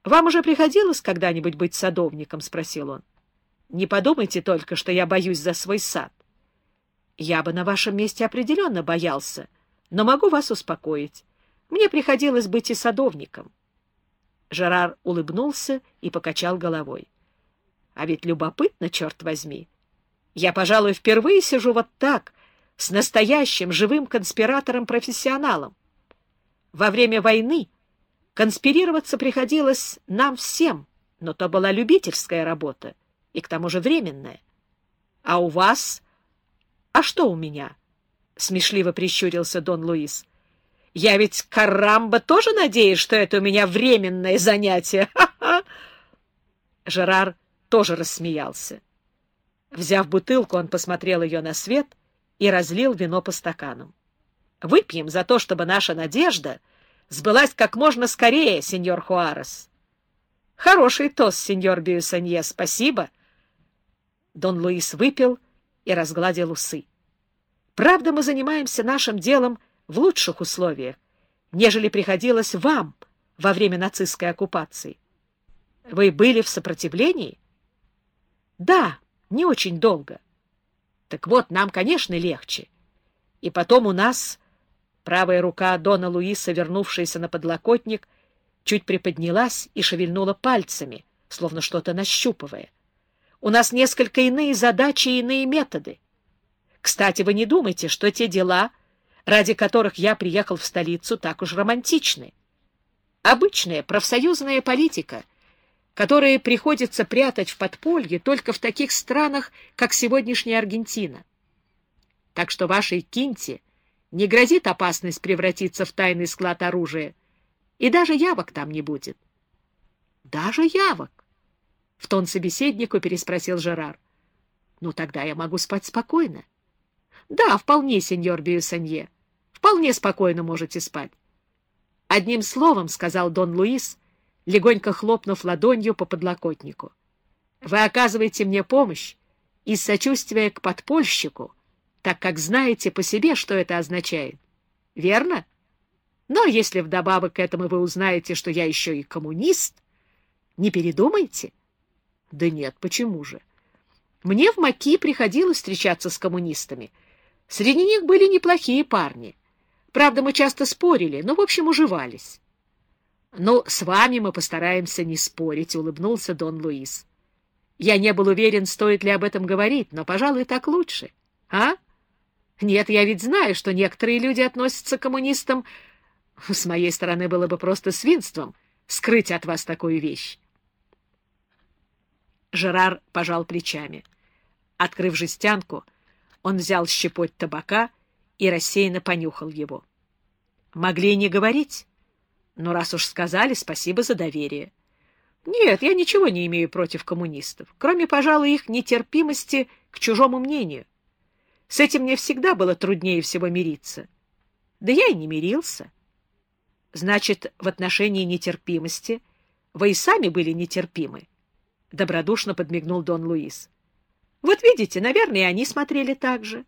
— Вам уже приходилось когда-нибудь быть садовником? — спросил он. — Не подумайте только, что я боюсь за свой сад. Я бы на вашем месте определенно боялся, но могу вас успокоить. Мне приходилось быть и садовником. Жерар улыбнулся и покачал головой. — А ведь любопытно, черт возьми. Я, пожалуй, впервые сижу вот так, с настоящим живым конспиратором-профессионалом. Во время войны конспирироваться приходилось нам всем, но то была любительская работа и к тому же временная. А у вас... А что у меня? Смешливо прищурился Дон Луис. Я ведь, карамба, тоже надеюсь, что это у меня временное занятие. Жерар тоже рассмеялся. Взяв бутылку, он посмотрел ее на свет и разлил вино по стаканам. Выпьем за то, чтобы наша надежда сбылась как можно скорее, сеньор Хуарес. Хороший тост, сеньор Бюсанье, спасибо. Дон Луис выпил и разгладил усы. Правда, мы занимаемся нашим делом в лучших условиях, нежели приходилось вам во время нацистской оккупации. Вы были в сопротивлении? Да, не очень долго. Так вот, нам, конечно, легче. И потом у нас правая рука Дона Луиса, вернувшаяся на подлокотник, чуть приподнялась и шевельнула пальцами, словно что-то нащупывая. У нас несколько иные задачи и иные методы. Кстати, вы не думайте, что те дела, ради которых я приехал в столицу, так уж романтичны. Обычная профсоюзная политика, которая приходится прятать в подполье только в таких странах, как сегодняшняя Аргентина. Так что вашей кинте не грозит опасность превратиться в тайный склад оружия, и даже явок там не будет. — Даже явок? В тон собеседнику переспросил Жерар. — Ну, тогда я могу спать спокойно. — Да, вполне, сеньор Бьюсанье. Вполне спокойно можете спать. Одним словом, — сказал Дон Луис, легонько хлопнув ладонью по подлокотнику, — вы оказываете мне помощь из сочувствия к подпольщику, так как знаете по себе, что это означает. Верно? Но если вдобавок к этому вы узнаете, что я еще и коммунист, не передумайте. — да нет, почему же? Мне в Маки приходилось встречаться с коммунистами. Среди них были неплохие парни. Правда, мы часто спорили, но, в общем, уживались. — Ну, с вами мы постараемся не спорить, — улыбнулся Дон Луис. Я не был уверен, стоит ли об этом говорить, но, пожалуй, так лучше. А? Нет, я ведь знаю, что некоторые люди относятся к коммунистам. С моей стороны было бы просто свинством скрыть от вас такую вещь. Жерар пожал плечами. Открыв жестянку, он взял щепоть табака и рассеянно понюхал его. Могли не говорить, но раз уж сказали, спасибо за доверие. Нет, я ничего не имею против коммунистов, кроме, пожалуй, их нетерпимости к чужому мнению. С этим мне всегда было труднее всего мириться. Да я и не мирился. Значит, в отношении нетерпимости вы и сами были нетерпимы. — добродушно подмигнул Дон Луис. — Вот видите, наверное, они смотрели так же.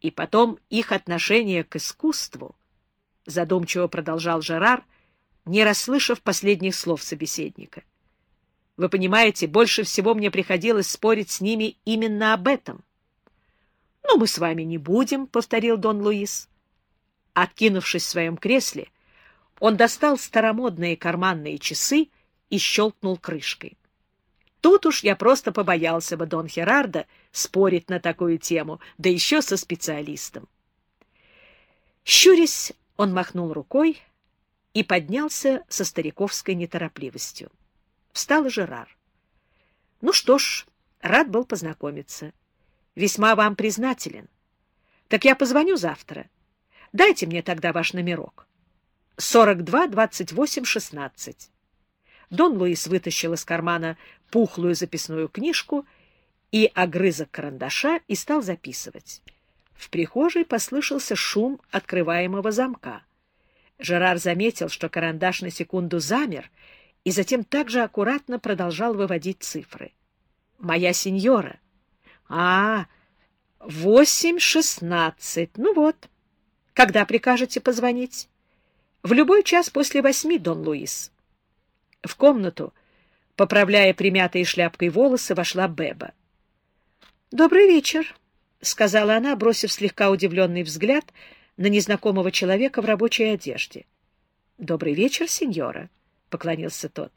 И потом их отношение к искусству, — задумчиво продолжал Жерар, не расслышав последних слов собеседника. Вы понимаете, больше всего мне приходилось спорить с ними именно об этом. — Ну, мы с вами не будем, — повторил Дон Луис. Откинувшись в своем кресле, он достал старомодные карманные часы и щелкнул крышкой. Тут уж я просто побоялся бы Дон Херарда спорить на такую тему, да еще со специалистом. Щурясь, он махнул рукой и поднялся со стариковской неторопливостью. Встал Жерар. Ну что ж, рад был познакомиться. Весьма вам признателен. Так я позвоню завтра. Дайте мне тогда ваш номерок. 42-28-16. Дон Луис вытащил из кармана пухлую записную книжку и огрызок карандаша и стал записывать. В прихожей послышался шум открываемого замка. Жерар заметил, что карандаш на секунду замер, и затем также аккуратно продолжал выводить цифры. «Моя сеньора». «А, восемь шестнадцать. Ну вот. Когда прикажете позвонить?» «В любой час после восьми, Дон Луис». В комнату, поправляя примятые шляпкой волосы, вошла Беба. «Добрый вечер», — сказала она, бросив слегка удивленный взгляд на незнакомого человека в рабочей одежде. «Добрый вечер, сеньора», — поклонился тот.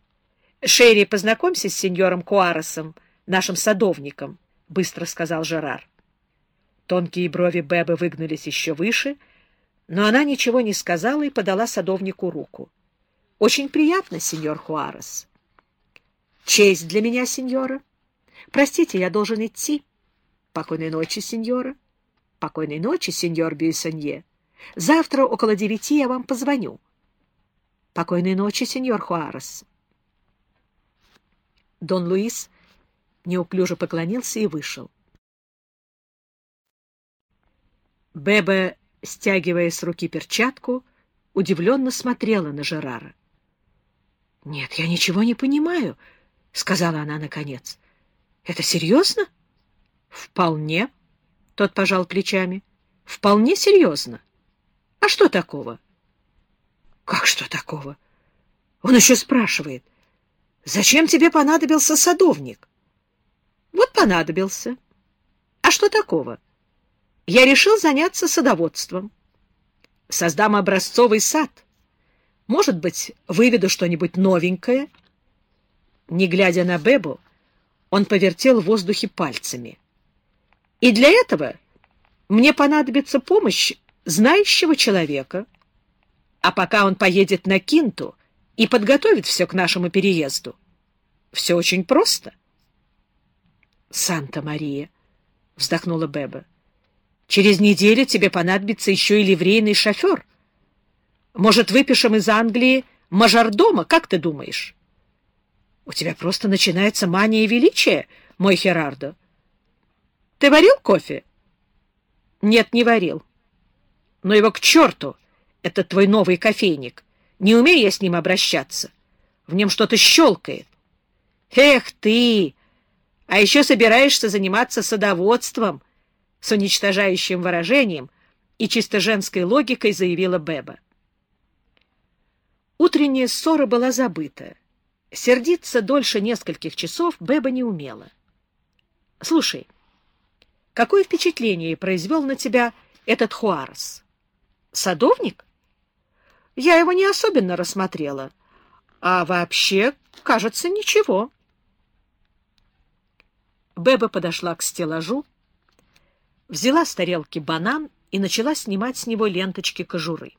«Шерри, познакомься с сеньором Куаросом, нашим садовником», — быстро сказал Жерар. Тонкие брови Бебы выгнулись еще выше, но она ничего не сказала и подала садовнику руку. — Очень приятно, сеньор Хуарес. — Честь для меня, сеньора. Простите, я должен идти. — Покойной ночи, сеньора. — Покойной ночи, сеньор Бюйсонье. Завтра около девяти я вам позвоню. — Покойной ночи, сеньор Хуарес. Дон Луис неуклюже поклонился и вышел. Беба, стягивая с руки перчатку, удивленно смотрела на Жерара. — Нет, я ничего не понимаю, — сказала она наконец. — Это серьезно? — Вполне. Тот пожал плечами. — Вполне серьезно. — А что такого? — Как что такого? Он еще спрашивает. — Зачем тебе понадобился садовник? — понадобился. — А что такого? — я решил заняться садоводством. Создам образцовый сад. Может быть, выведу что-нибудь новенькое. Не глядя на Бебу, он повертел в воздухе пальцами. И для этого мне понадобится помощь знающего человека. А пока он поедет на Кинту и подготовит все к нашему переезду. Все очень просто. — Санта-Мария! — вздохнула Беба. Через неделю тебе понадобится еще и ливрейный шофер. Может, выпишем из Англии мажордома, как ты думаешь? У тебя просто начинается мания величия, мой Херардо. Ты варил кофе? Нет, не варил. Но его к черту, это твой новый кофейник. Не умею я с ним обращаться. В нем что-то щелкает. Эх ты! А еще собираешься заниматься садоводством — с уничтожающим выражением и чисто женской логикой заявила Беба. Утренняя ссора была забыта. Сердиться дольше нескольких часов Беба не умела. — Слушай, какое впечатление произвел на тебя этот Хуарес? Садовник? Я его не особенно рассмотрела. А вообще, кажется, ничего. Беба подошла к стеллажу, взяла с тарелки банан и начала снимать с него ленточки кожуры.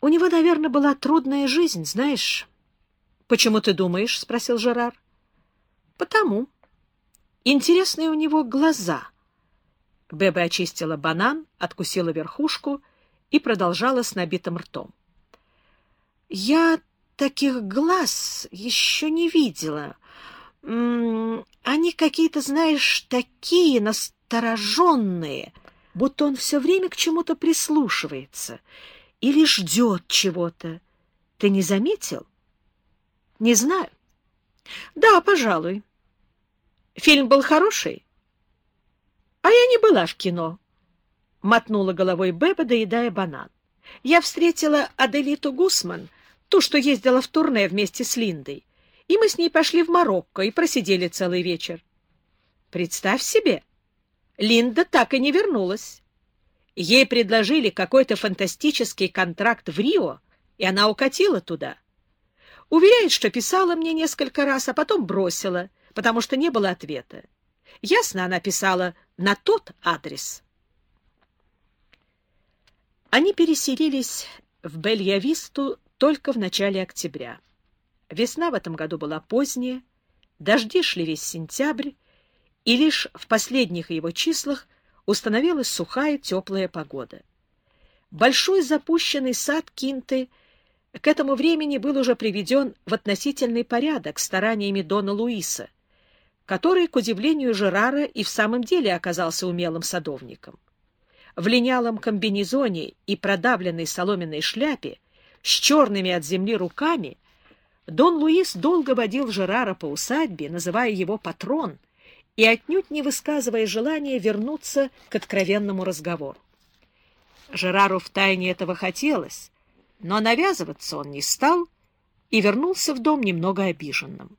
«У него, наверное, была трудная жизнь, знаешь». «Почему ты думаешь?» — спросил Жерар. «Потому. Интересные у него глаза». Беба очистила банан, откусила верхушку и продолжала с набитым ртом. «Я таких глаз еще не видела они какие-то, знаешь, такие настороженные, будто он все время к чему-то прислушивается или ждет чего-то. Ты не заметил? Не знаю. Да, пожалуй. Фильм был хороший? А я не была в кино. Мотнула головой Беба, доедая банан. Я встретила Аделиту Гусман, ту, что ездила в турне вместе с Линдой и мы с ней пошли в Марокко и просидели целый вечер. Представь себе, Линда так и не вернулась. Ей предложили какой-то фантастический контракт в Рио, и она укатила туда. Уверяет, что писала мне несколько раз, а потом бросила, потому что не было ответа. Ясно, она писала на тот адрес. Они переселились в Бельявисту только в начале октября. Весна в этом году была поздняя, дожди шли весь сентябрь, и лишь в последних его числах установилась сухая теплая погода. Большой запущенный сад Кинты к этому времени был уже приведен в относительный порядок стараниями Дона Луиса, который, к удивлению Жерара, и в самом деле оказался умелым садовником. В линялом комбинезоне и продавленной соломенной шляпе с черными от земли руками Дон Луис долго водил Жерара по усадьбе, называя его патрон, и отнюдь не высказывая желания вернуться к откровенному разговору. Жерару втайне этого хотелось, но навязываться он не стал и вернулся в дом немного обиженным.